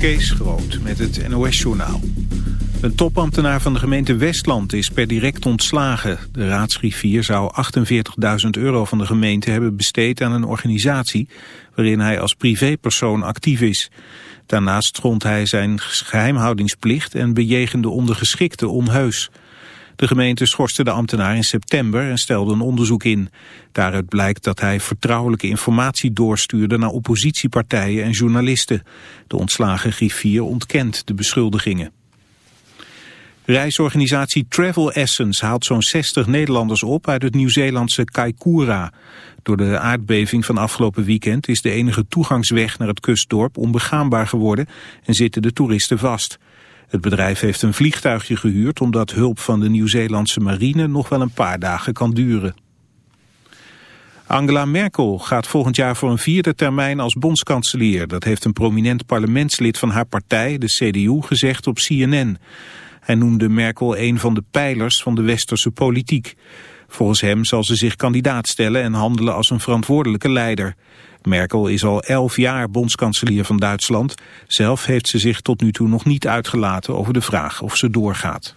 Kees Groot met het NOS-journaal. Een topambtenaar van de gemeente Westland is per direct ontslagen. De raadsgriffier zou 48.000 euro van de gemeente hebben besteed aan een organisatie... waarin hij als privépersoon actief is. Daarnaast schond hij zijn geheimhoudingsplicht en bejegende ondergeschikte onheus. De gemeente schorste de ambtenaar in september en stelde een onderzoek in. Daaruit blijkt dat hij vertrouwelijke informatie doorstuurde naar oppositiepartijen en journalisten. De ontslagen griffier ontkent de beschuldigingen. Reisorganisatie Travel Essence haalt zo'n 60 Nederlanders op uit het Nieuw-Zeelandse Kaikoura. Door de aardbeving van afgelopen weekend is de enige toegangsweg naar het kustdorp onbegaanbaar geworden en zitten de toeristen vast. Het bedrijf heeft een vliegtuigje gehuurd omdat hulp van de Nieuw-Zeelandse marine nog wel een paar dagen kan duren. Angela Merkel gaat volgend jaar voor een vierde termijn als bondskanselier. Dat heeft een prominent parlementslid van haar partij, de CDU, gezegd op CNN. Hij noemde Merkel een van de pijlers van de westerse politiek. Volgens hem zal ze zich kandidaat stellen en handelen als een verantwoordelijke leider. Merkel is al elf jaar bondskanselier van Duitsland. Zelf heeft ze zich tot nu toe nog niet uitgelaten over de vraag of ze doorgaat.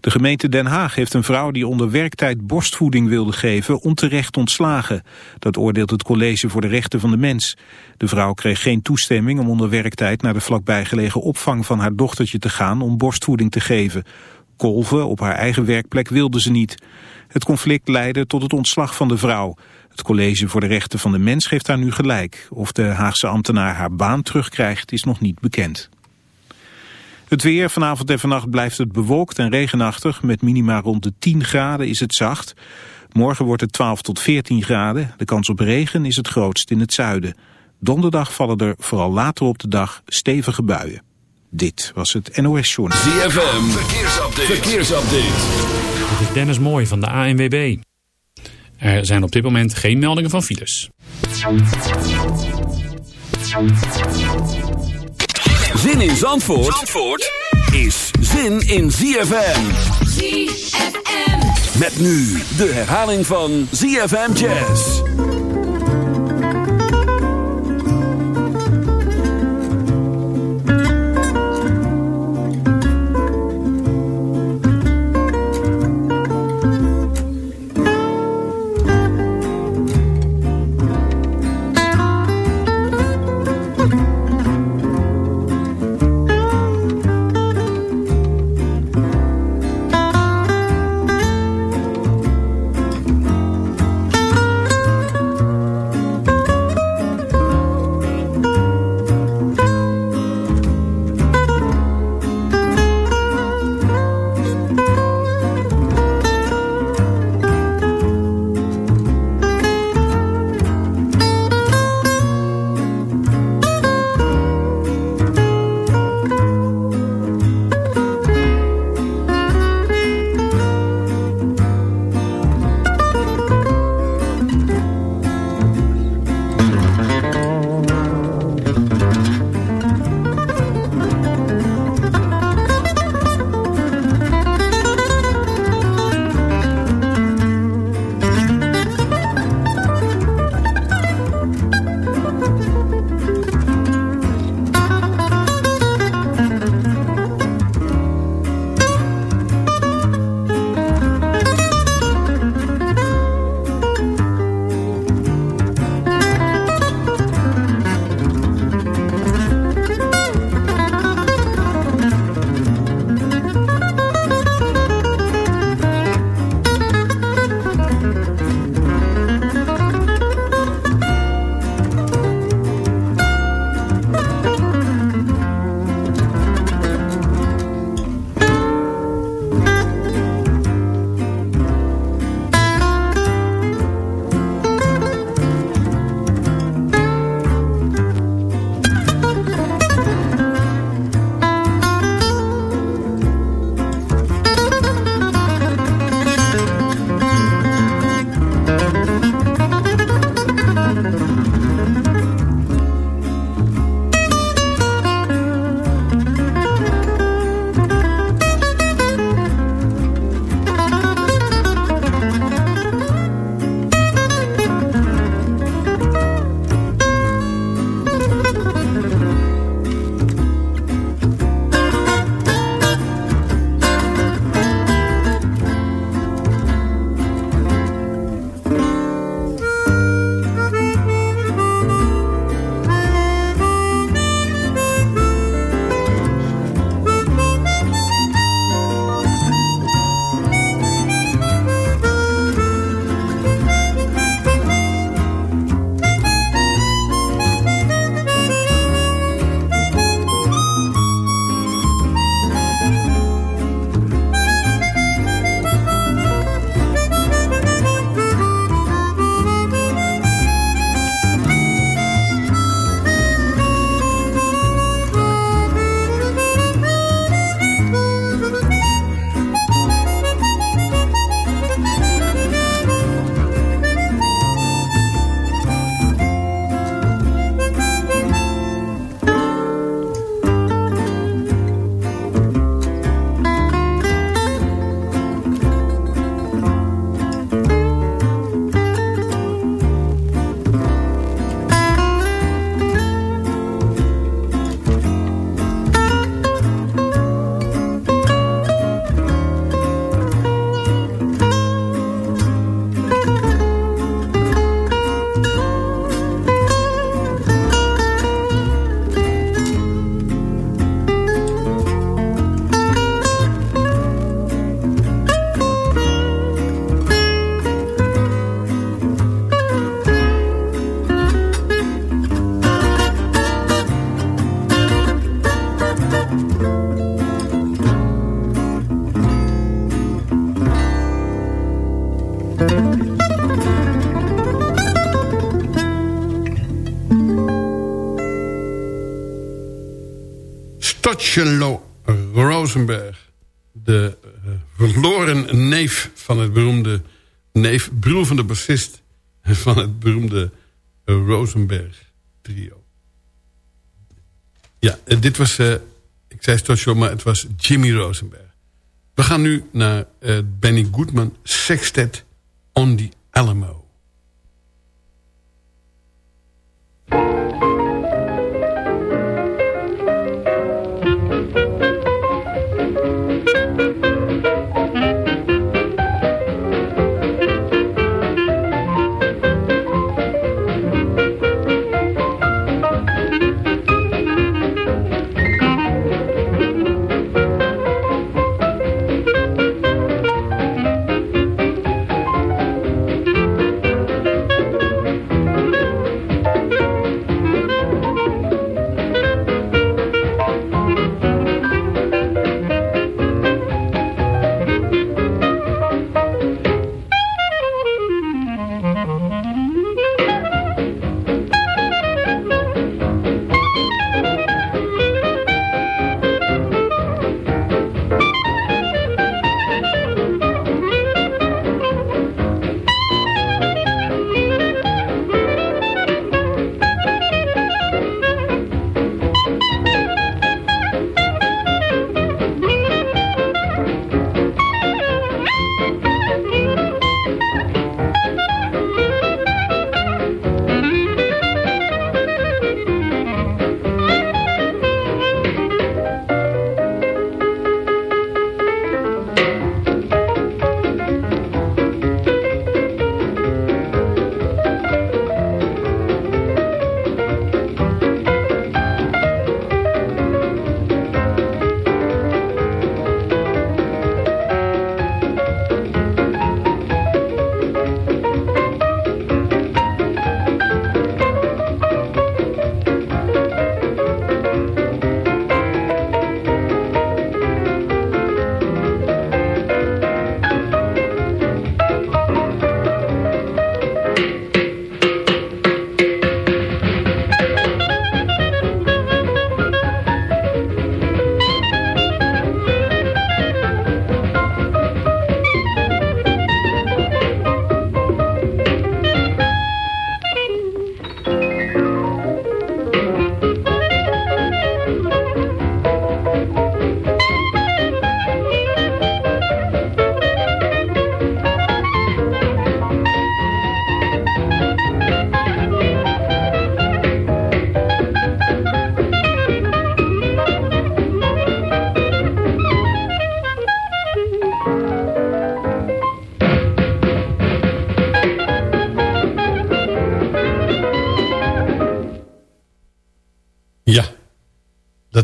De gemeente Den Haag heeft een vrouw die onder werktijd borstvoeding wilde geven onterecht ontslagen. Dat oordeelt het College voor de Rechten van de Mens. De vrouw kreeg geen toestemming om onder werktijd naar de vlakbijgelegen opvang van haar dochtertje te gaan om borstvoeding te geven. Kolven op haar eigen werkplek wilde ze niet. Het conflict leidde tot het ontslag van de vrouw. Het College voor de Rechten van de Mens geeft daar nu gelijk. Of de Haagse ambtenaar haar baan terugkrijgt is nog niet bekend. Het weer, vanavond en vannacht blijft het bewolkt en regenachtig. Met minima rond de 10 graden is het zacht. Morgen wordt het 12 tot 14 graden. De kans op regen is het grootst in het zuiden. Donderdag vallen er vooral later op de dag stevige buien. Dit was het NOS Journal. ZFM, verkeersupdate. verkeersupdate. Dit is Dennis Mooi van de ANWB. Er zijn op dit moment geen meldingen van files. Zin in Zandvoort, Zandvoort is zin in ZFM. ZFM. Met nu de herhaling van ZFM Jazz. Stochelo Rosenberg. De uh, verloren neef van het beroemde... neef, broer van de bassist... van het beroemde uh, Rosenberg trio. Ja, uh, dit was... ik zei Stochelo, maar het was Jimmy Rosenberg. We gaan nu naar Benny Goodman Sextet on the Alamo.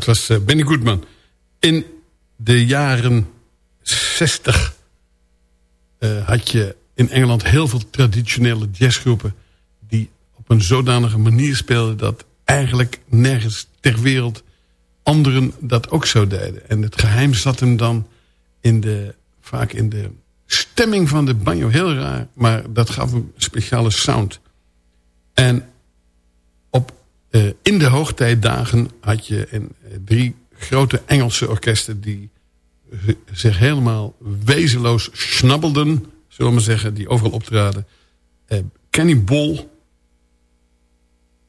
Was uh, Benny Goodman. In de jaren 60 uh, eh, had je in Engeland heel veel traditionele jazzgroepen... die op een zodanige manier speelden... dat eigenlijk nergens ter wereld anderen dat ook zo deden. En het geheim zat hem dan in de, vaak in de stemming van de banjo. Heel raar, maar dat gaf een speciale sound. En uh, in de hoogtijdagen had je uh, drie grote Engelse orkesten... die zich helemaal wezenloos snabbelden, zullen we maar zeggen... die overal optraden. Kenny Ball,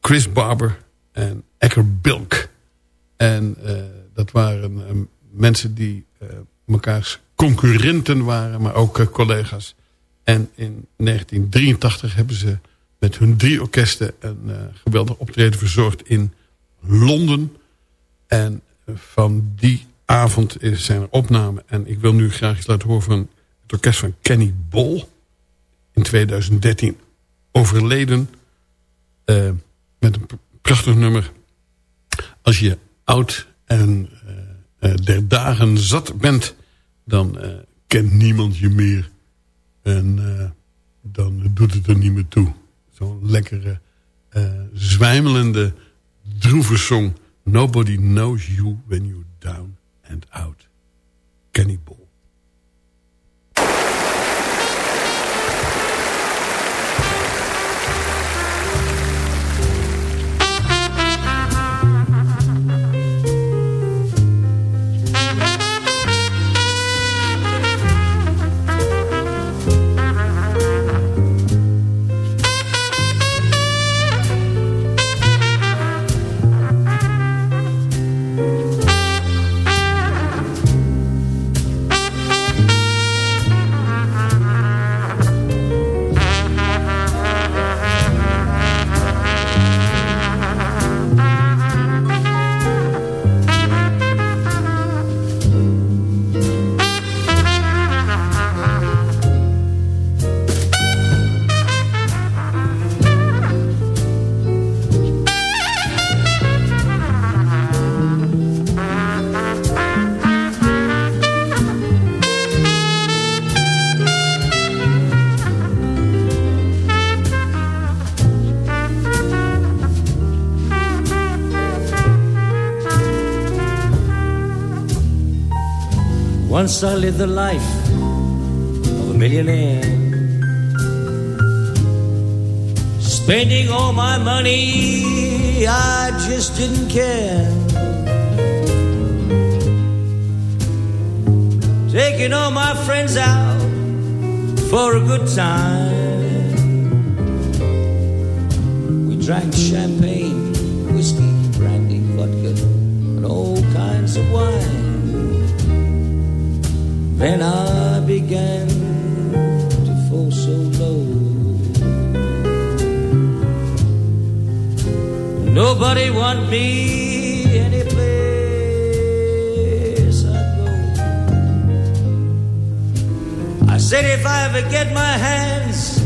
Chris Barber en Ecker Bilk. En dat waren mensen die mekaars concurrenten waren... maar ook collega's. En in 1983 hebben ze met hun drie orkesten een uh, geweldig optreden verzorgd in Londen. En van die avond zijn er opnamen. En ik wil nu graag iets laten horen van het orkest van Kenny Ball. In 2013 overleden. Uh, met een prachtig nummer. Als je oud en uh, der dagen zat bent... dan kent niemand je meer. En dan doet het er niet meer toe. Zo'n lekkere, uh, zwijmelende, droeve song. Nobody knows you when you're down and out. Kenny Once I lived the life of a millionaire. Spending all my money, I just didn't care. Taking all my friends out for a good time. We drank champagne, whiskey, Then I began to fall so low. Nobody want me any place I go. I said if I ever get my hands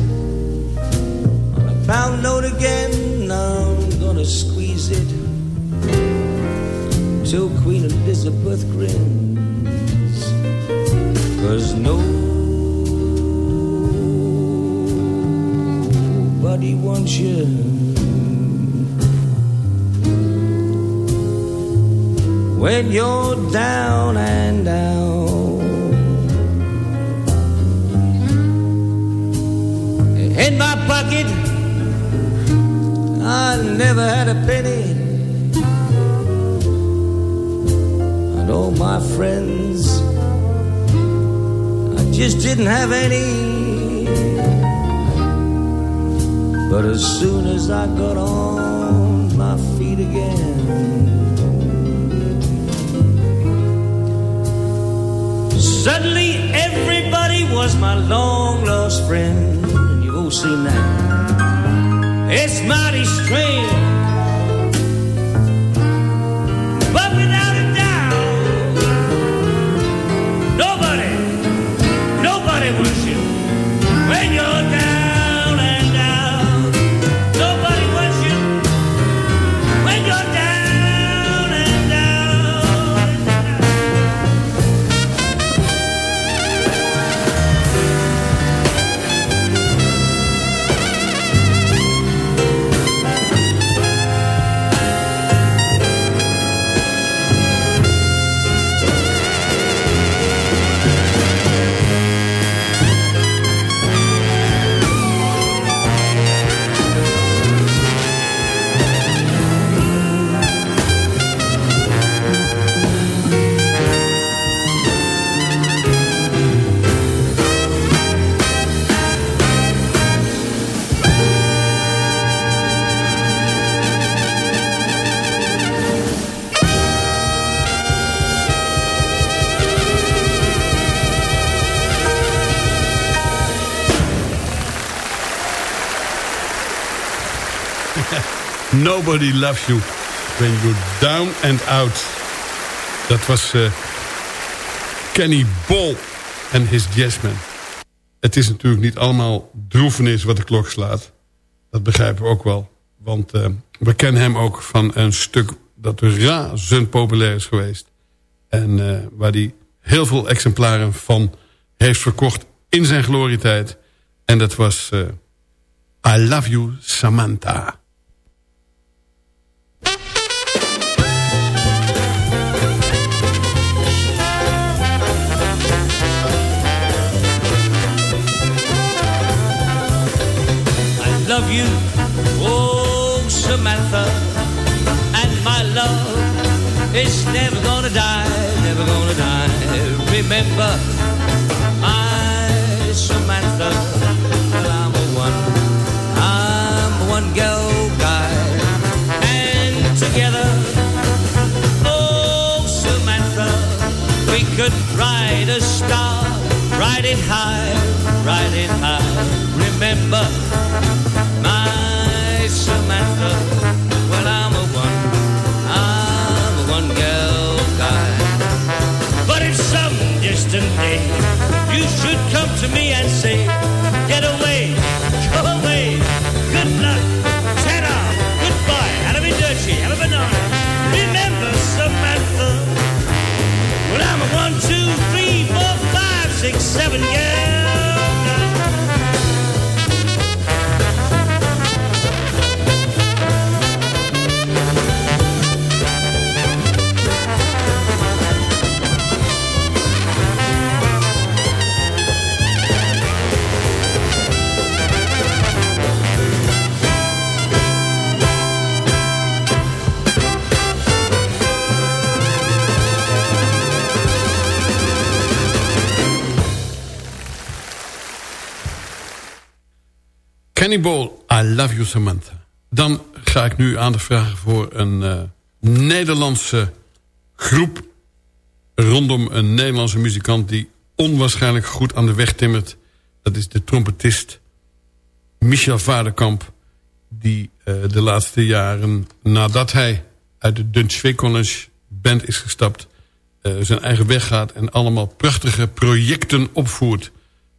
on a pound note again, I'm gonna squeeze it till Queen Elizabeth grins. Cause nobody wants you. When you're down and down. In my pocket, I never had a penny. And all my friends just didn't have any. But as soon as I got on my feet again, suddenly everybody was my long lost friend. You've all seen that. It's mighty strange. Nobody Loves You When You're Down and Out. Dat was uh, Kenny Ball en his Jazzman. Het is natuurlijk niet allemaal droefenis wat de klok slaat. Dat begrijpen we ook wel. Want uh, we kennen hem ook van een stuk dat razend populair is geweest. En uh, waar hij heel veel exemplaren van heeft verkocht in zijn glorietijd. En dat was I Love You Samantha. Love you, oh Samantha, and my love is never gonna die, never gonna die. Remember, my Samantha, I'm a one, I'm a one girl guy, and together, oh Samantha, we could ride a star, ride it high, ride it high. Remember day you should come to me and say, Get away, go away, good luck, ta goodbye, have a bit dirty, have a banana. Remember, Samantha. Well, I'm a one, two, three, four, five, six, seven girl. I Love You Samantha. Dan ga ik nu aan de vragen voor een uh, Nederlandse groep... rondom een Nederlandse muzikant... die onwaarschijnlijk goed aan de weg timmert. Dat is de trompetist Michel Vaderkamp... die uh, de laatste jaren, nadat hij uit de Dutch College band is gestapt... Uh, zijn eigen weg gaat en allemaal prachtige projecten opvoert.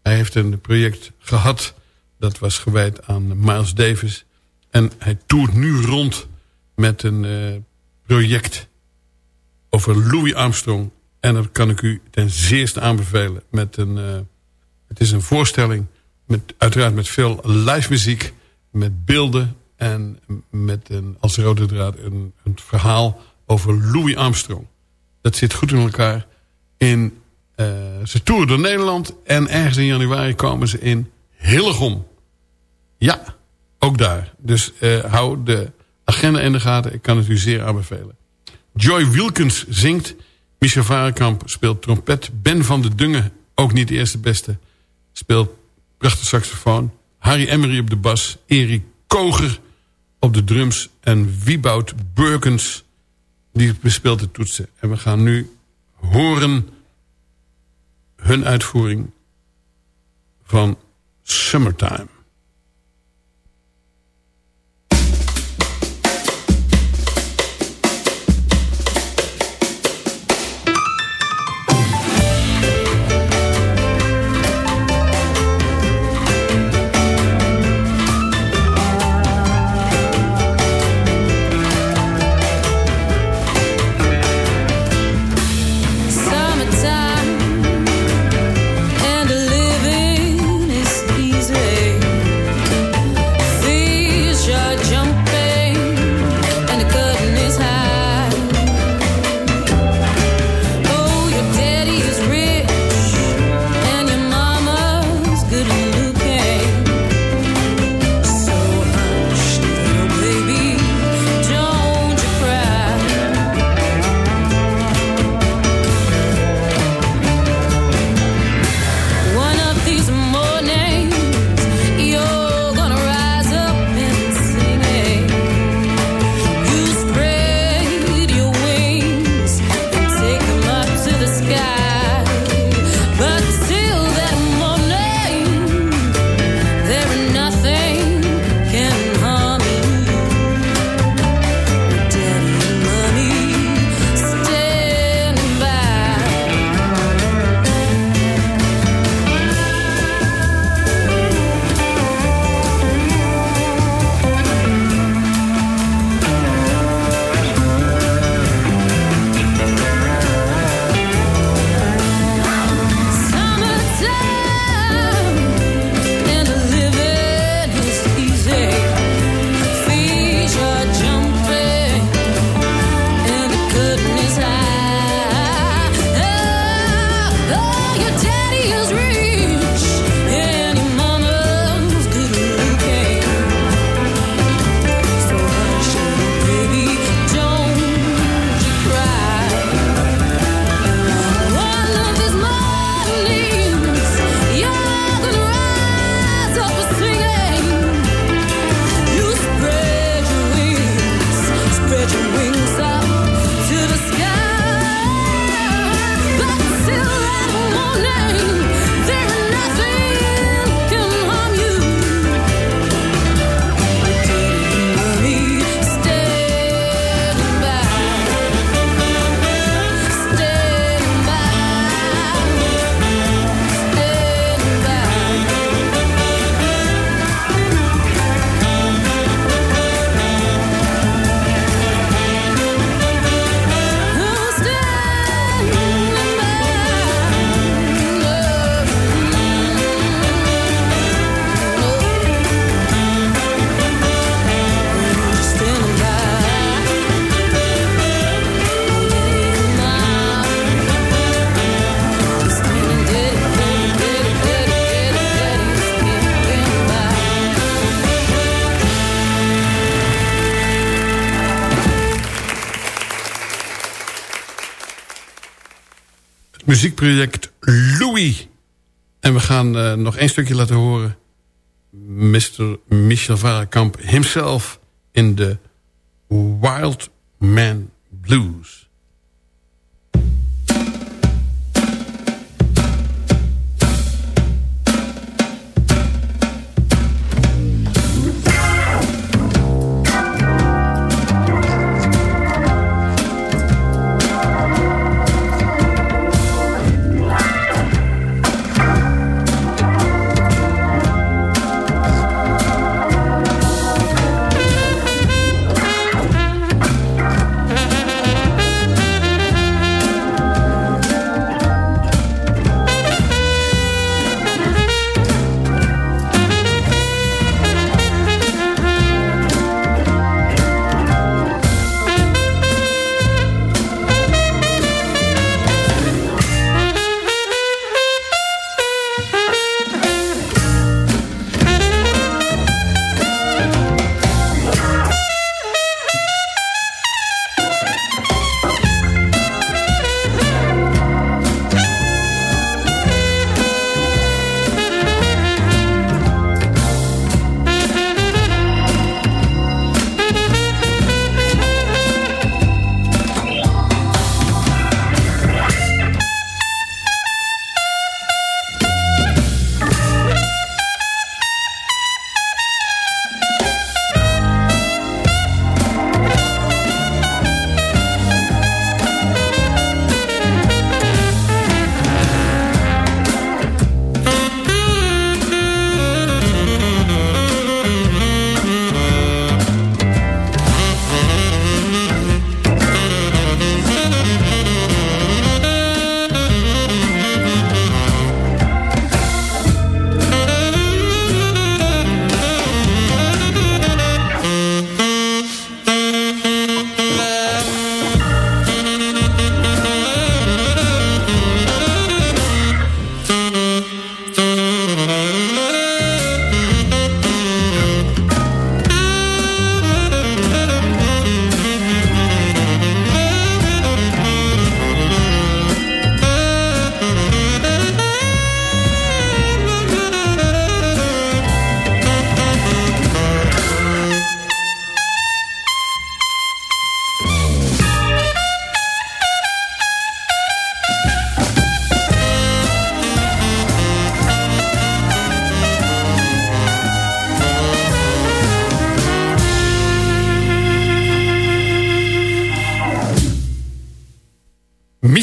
Hij heeft een project gehad dat was gewijd aan Miles Davis. En hij toert nu rond met een uh, project over Louis Armstrong. En dat kan ik u ten zeerste aanbevelen. Met een, uh, het is een voorstelling, met, uiteraard met veel live muziek, met beelden... en met een, als rode draad een, een verhaal over Louis Armstrong. Dat zit goed in elkaar. In, uh, ze toeren door Nederland en ergens in januari komen ze in Hillegom. Ja, ook daar. Dus uh, hou de agenda in de gaten. Ik kan het u zeer aanbevelen. Joy Wilkins zingt. Michel Varenkamp speelt trompet. Ben van de Dungen, ook niet de eerste beste, speelt prachtig saxofoon. Harry Emery op de bas. Erik Koger op de drums. En Wieboud Burkens, die bespeelt de toetsen. En we gaan nu horen hun uitvoering van Summertime. Muziekproject Louis. En we gaan uh, nog één stukje laten horen Mr. Michel Varenkamp himself in de Wild Man Blues.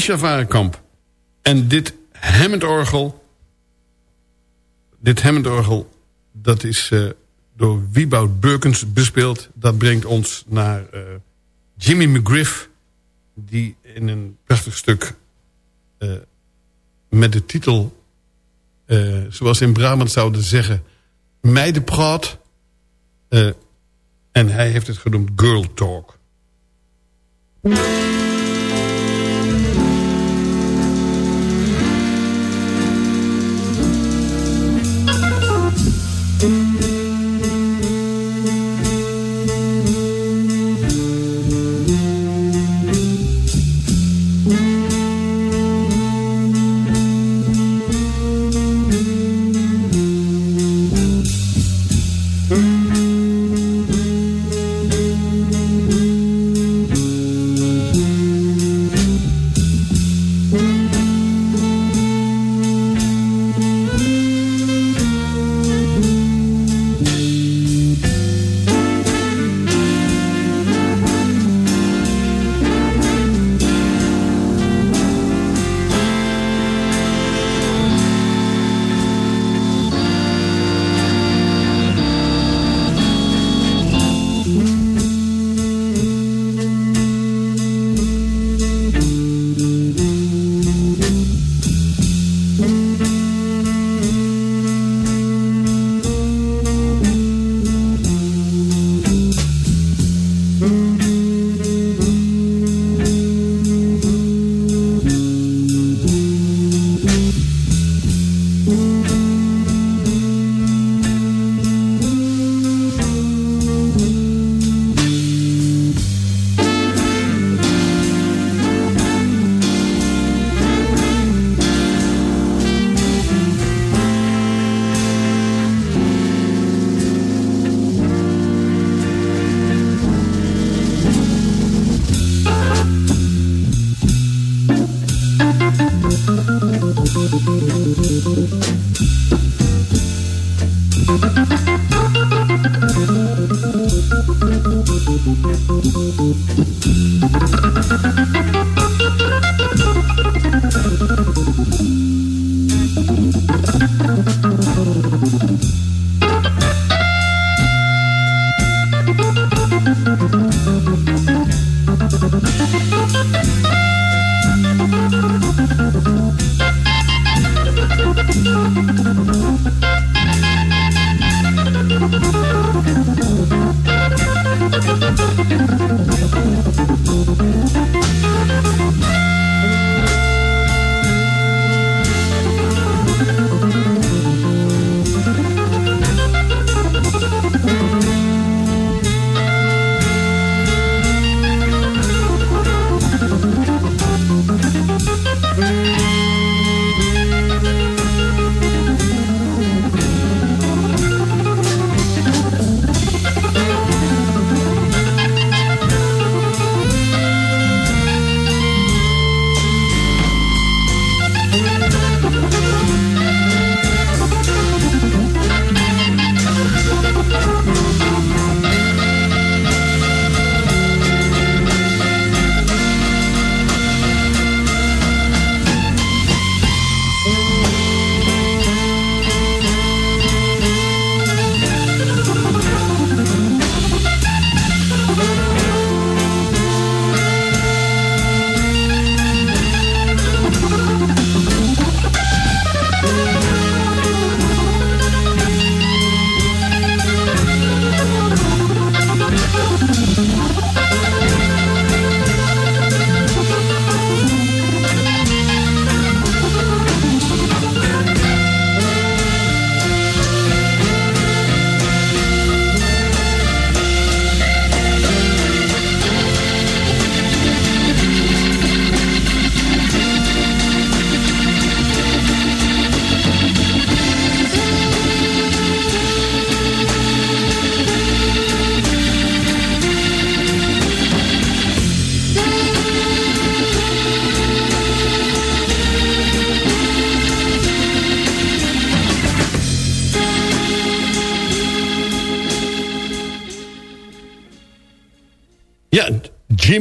Misha Varenkamp. En dit Hammond-orgel... Dit Hammond-orgel, dat is uh, door Wieboud Burkens bespeeld. Dat brengt ons naar uh, Jimmy McGriff... die in een prachtig stuk uh, met de titel... zoals in Brabant zouden zeggen... Meidenpraat... en hij heeft het genoemd Girl Talk.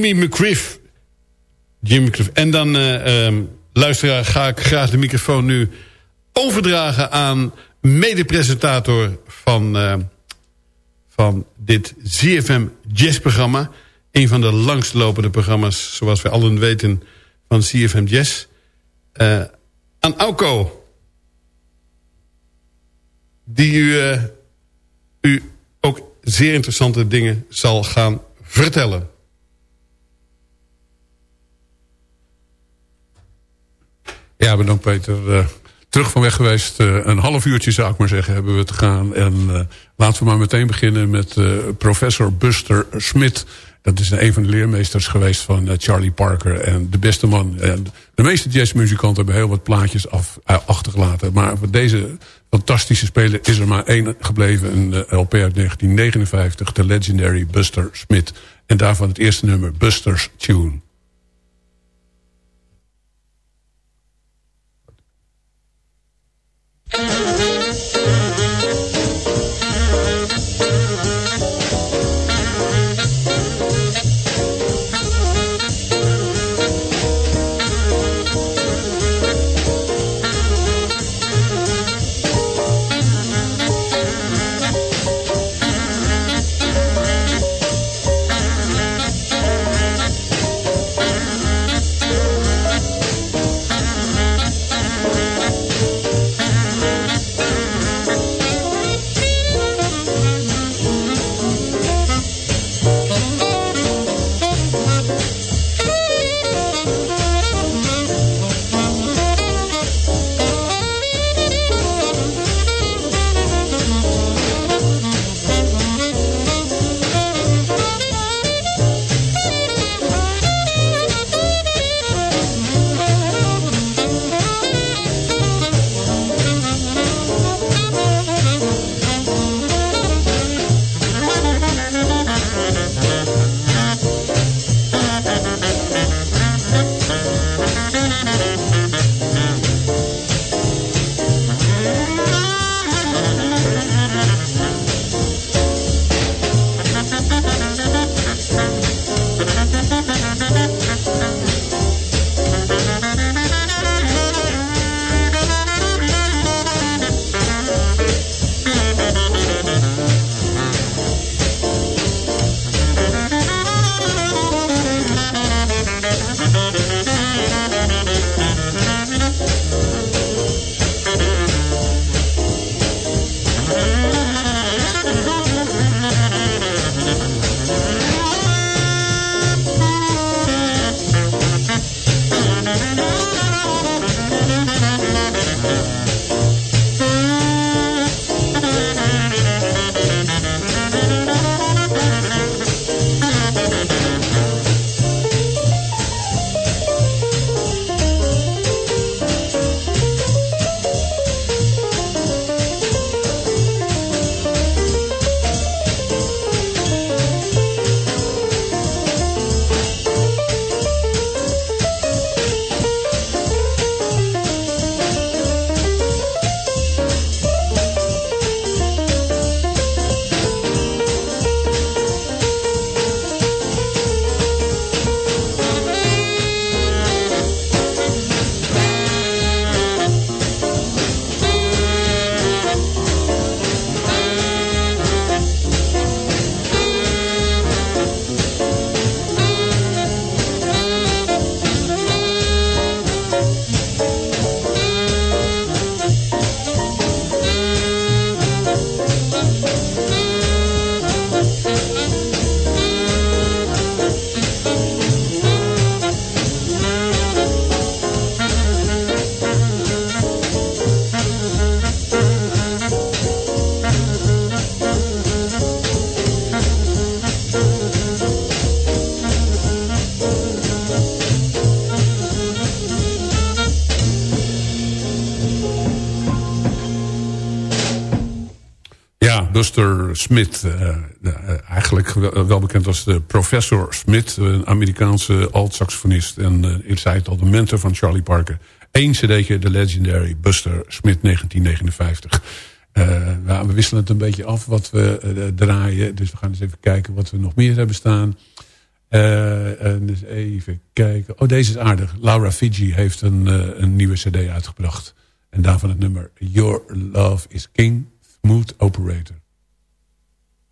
Jimmy McGriff. Jimmy. En dan, uh, um, luisteraar, ga ik graag de microfoon nu overdragen aan medepresentator van, uh, van dit ZFM Jazz-programma. Een van de langstlopende programma's, zoals we allen weten, van ZFM Jazz. Uh, aan Auko. Die u, u ook zeer interessante dingen zal gaan vertellen. Ja, bedankt Peter. Uh, terug van weg geweest. Uh, een half uurtje zou ik maar zeggen hebben we te gaan. En uh, laten we maar meteen beginnen met professor Buster Smith. Dat is een van de leermeesters geweest van Charlie Parker. En de beste man. En de meeste jazzmuzikanten hebben heel wat plaatjes af, achtergelaten. Maar voor deze fantastische speler is er maar één gebleven. Een LP uit 1959. De legendary Buster Smith. En daarvan het eerste nummer Buster's Tune. Buster Smith. Uh, uh, eigenlijk wel, bekend als de Professor Smith. Een Amerikaanse alt-saxofonist. En uh, ik zei het al, de mentor van Charlie Parker. Eén cd'tje, de legendary Buster Smith 1959. Nou, we wisselen het een beetje af wat we draaien. Dus we gaan eens even kijken wat we nog meer hebben staan. en dus even kijken. Oh, deze is aardig. Laura Fiji heeft een, een nieuwe cd uitgebracht. En daarvan het nummer Your Love is King, Smooth Operator.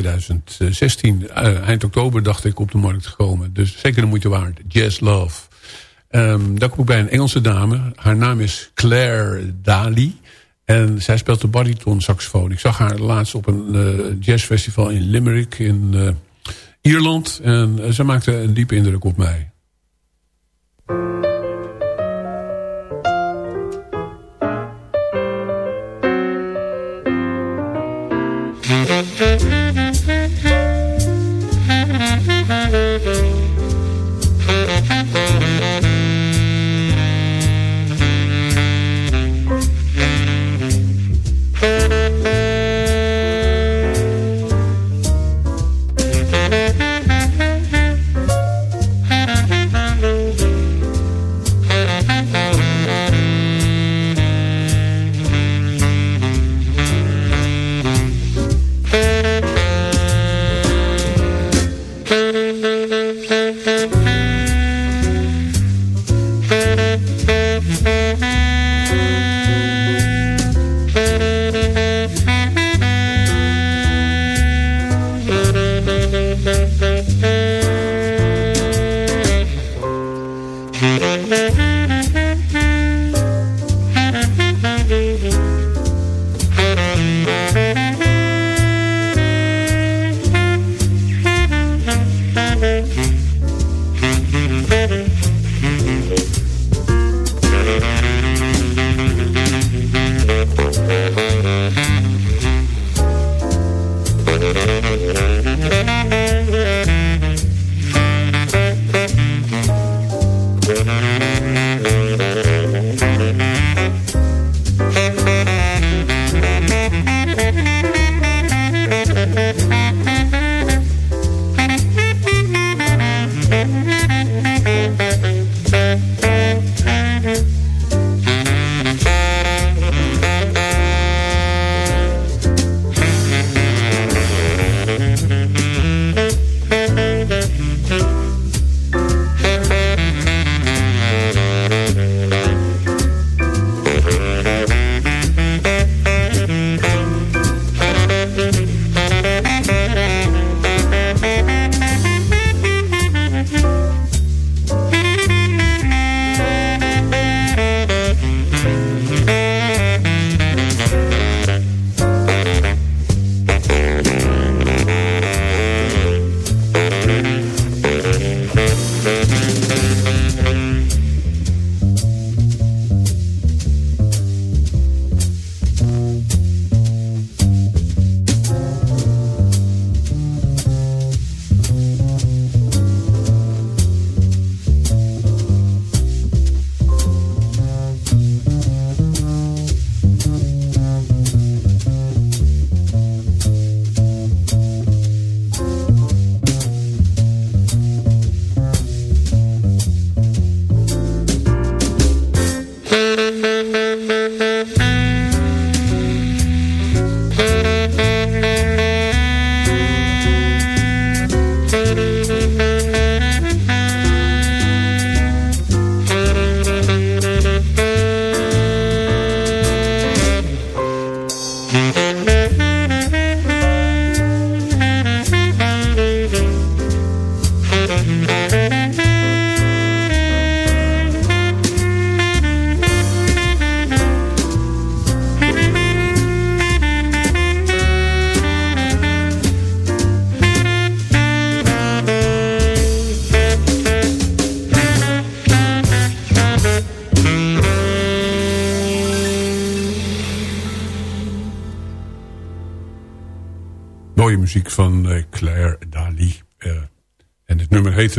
2016. Uh, eind oktober dacht ik op de markt gekomen. Dus zeker de moeite waard. Jazz Love. Um, daar kom ik bij een Engelse dame. Haar naam is Claire Daly. En zij speelt de bariton saxofoon. Ik zag haar laatst op een uh, jazzfestival in Limerick in uh, Ierland. En ze maakte een diepe indruk op mij.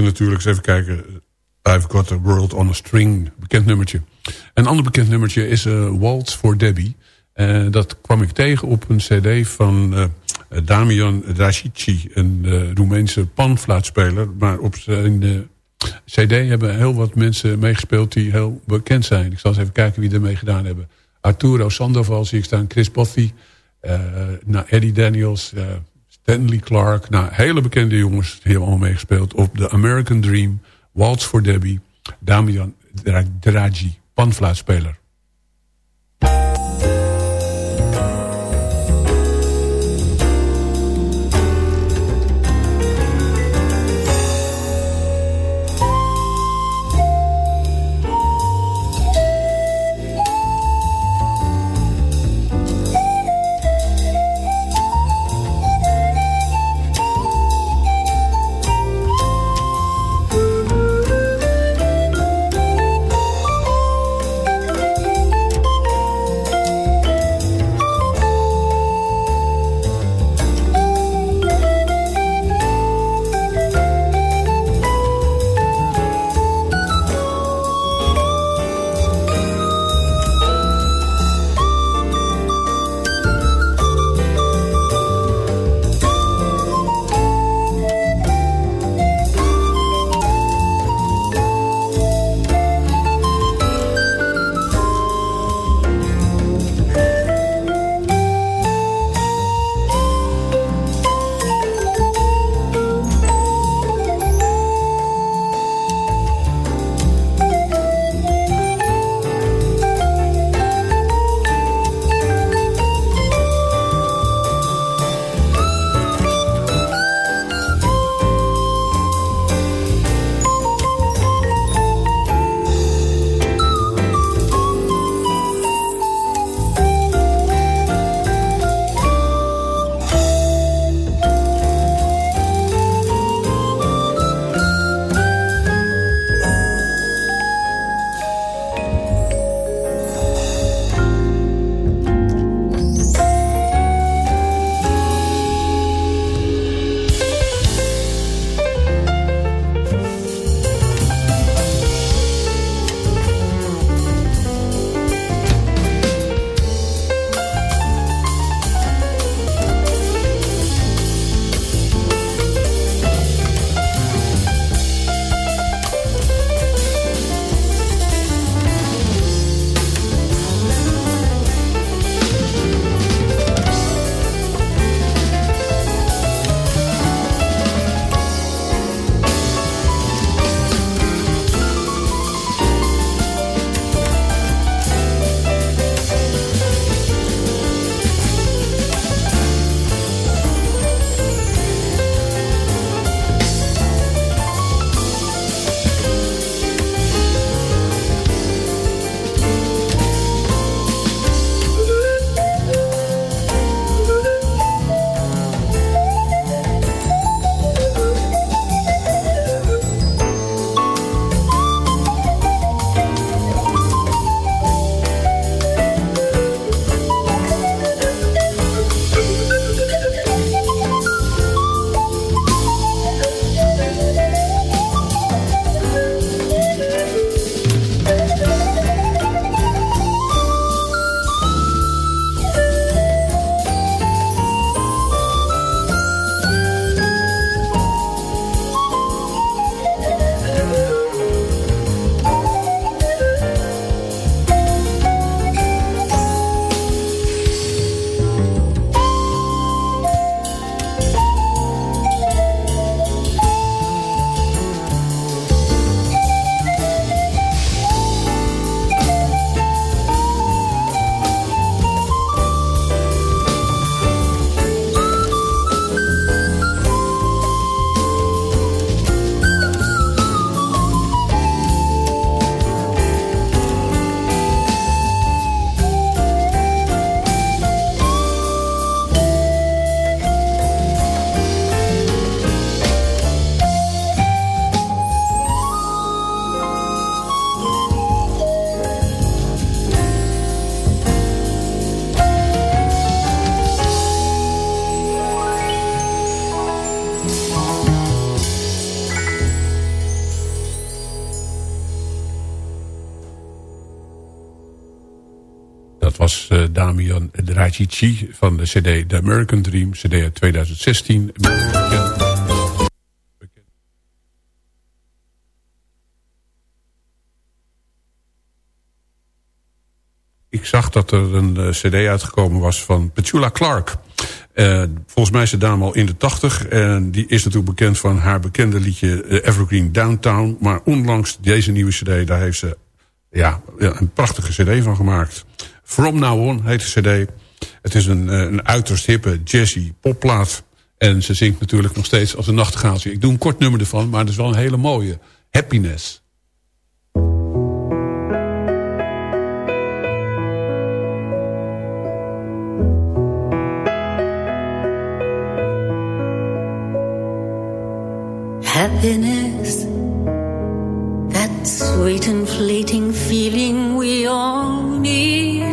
Natuurlijk, eens even kijken... I've Got a World on a String, bekend nummertje. Een ander bekend nummertje is uh, Waltz for Debbie. dat kwam ik tegen op een cd van Damian Dracici... een Roemeense panfluitspeler. Maar op zijn cd hebben heel wat mensen meegespeeld die heel bekend zijn. Ik zal eens even kijken wie ermee gedaan hebben. Arturo Sandoval zie ik staan, Chris. Uh, nou, Eddie Daniels, uh, Stanley Clark. Nou, hele bekende jongens die hebben meegespeeld. Op The American Dream, Waltz for Debbie, Damian Draghi, panfluitspeler. Rajici van de cd The American Dream, cd uit 2016. Ik zag dat er een uh, cd uitgekomen was van Petula Clark. Uh, volgens mij is de dame al in de tachtig. En die is natuurlijk bekend van haar bekende liedje Evergreen Downtown. Maar onlangs deze nieuwe cd, daar heeft ze ja, een prachtige cd van gemaakt. From Now On heet de cd. Het is een, een uiterst hippe jazzy popplaat. En ze zingt natuurlijk nog steeds als een nachtegaaltje. Ik doe een kort nummer ervan, maar het is wel een hele mooie. Happiness. Happiness That sweet and fleeting feeling we all need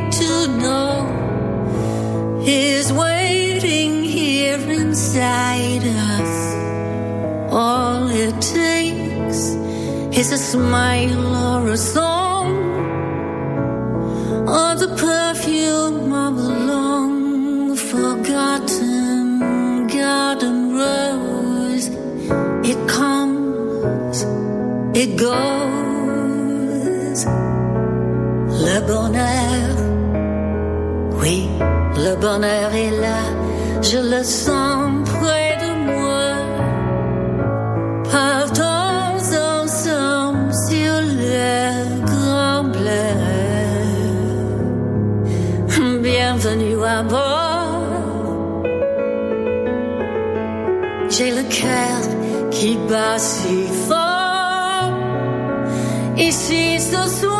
is waiting here inside us. All it takes is a smile or a song or the perfume of a long forgotten garden rose. It comes, it goes. Le bonheur, oui, le bonheur est là, je le sens près de moi. Partons ensemble sur le grand bleu. Bienvenue à bord. J'ai le cœur qui bat si fort. Ici ce soir.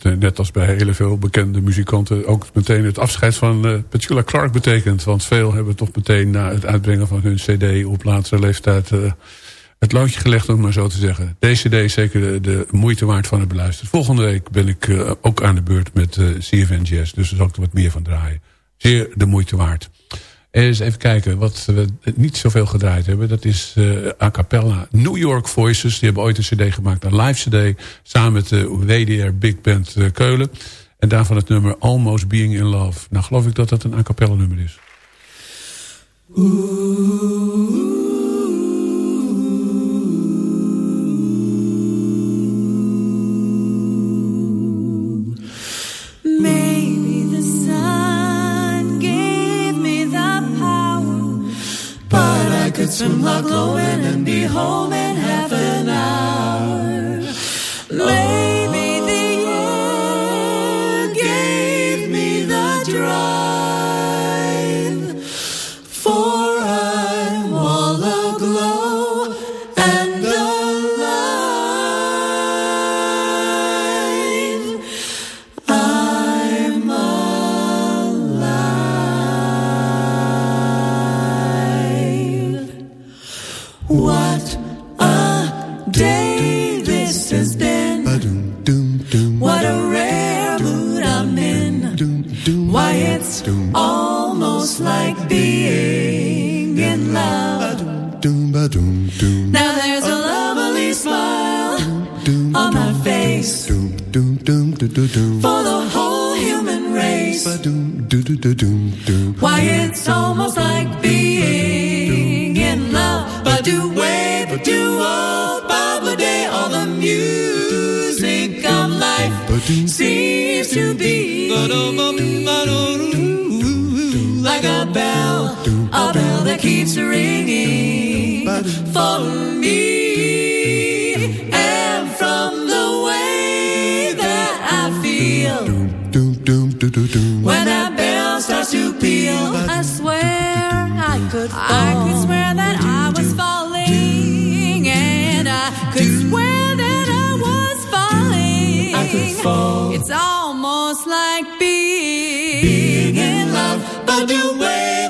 net als bij hele veel bekende muzikanten... ook meteen het afscheid van uh, Petula Clark betekent. Want veel hebben toch meteen na het uitbrengen van hun cd... op latere leeftijd uh, het loodje gelegd, om maar zo te zeggen. Deze cd is zeker de, moeite waard van het beluisteren. Volgende week ben ik ook aan de beurt met CFN Jazz. Dus daar zal ik er wat meer van draaien. Zeer de moeite waard. Eens even kijken, wat we niet zoveel gedraaid hebben... dat is uh, a cappella New York Voices. Die hebben ooit een cd gemaakt, een live cd... samen met de WDR Big Band uh, Keulen. En daarvan het nummer Almost Being in Love. Nou geloof ik dat dat een a cappella nummer is. But I could swim like glowing and be home in Now there's a lovely smile on my face. For the whole human race. Why, it's almost like being in love. But do way, but do oh, Baba day, all the music of life seems to be like a bell, a bell that keeps ringing for me, and from the way that I feel, when that bell starts to peal, I swear I could fall. I could swear that I was falling, and I could swear that I was falling. I could fall. It's almost like being, being in love, but the way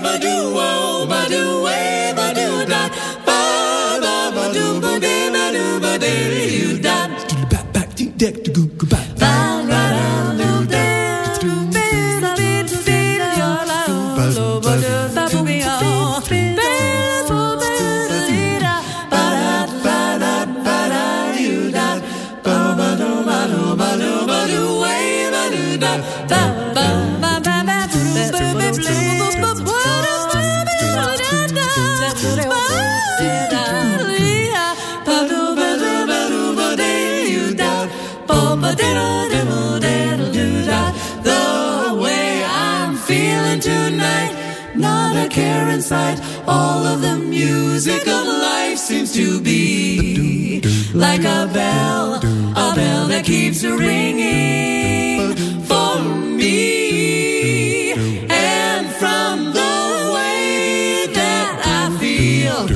like a bell, a bell that keeps ringing for me. And from the way that I feel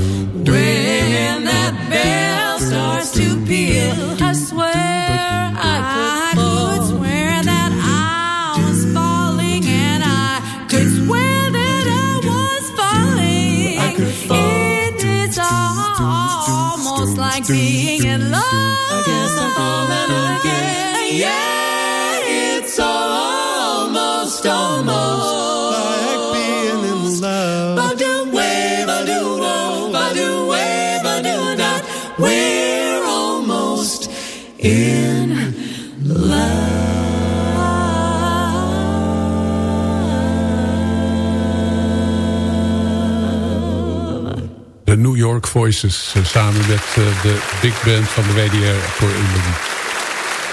when that bell starts to peal, I swear I could swear that I was falling, and I could swear that I was falling. It is almost like being Yeah, it's almost, almost like being in love. Ba-do way, ba-do wo, ba-do way, ba-do da. We're almost in De New York Voices eh, samen met eh, de big band van de WDR voor England.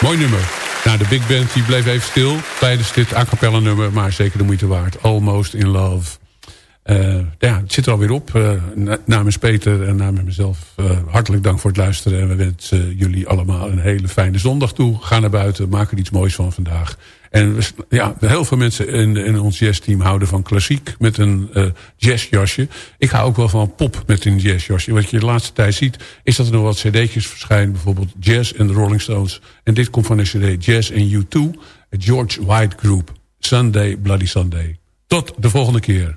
Mooi nummer. Nou, de big band die bleef even stil tijdens dit a cappella nummer, maar zeker de moeite waard. Almost in Love. Eh, ja, het zit er alweer op. Eh, na- namens Peter en namens mezelf eh, hartelijk dank voor het luisteren. En we wensen jullie allemaal een hele fijne zondag toe. Ga naar buiten, maak er iets moois van vandaag. En ja, heel veel mensen in, in ons jazzteam houden van klassiek met een eh, jazzjasje. Ik hou ook wel van pop met een jazzjasje. Wat je de laatste tijd ziet, is dat er nog wat cd'tjes verschijnen. Bijvoorbeeld Jazz en de Rolling Stones. En dit komt van de cd Jazz en U2. Het George White Group. Sunday, Bloody Sunday. Tot de volgende keer.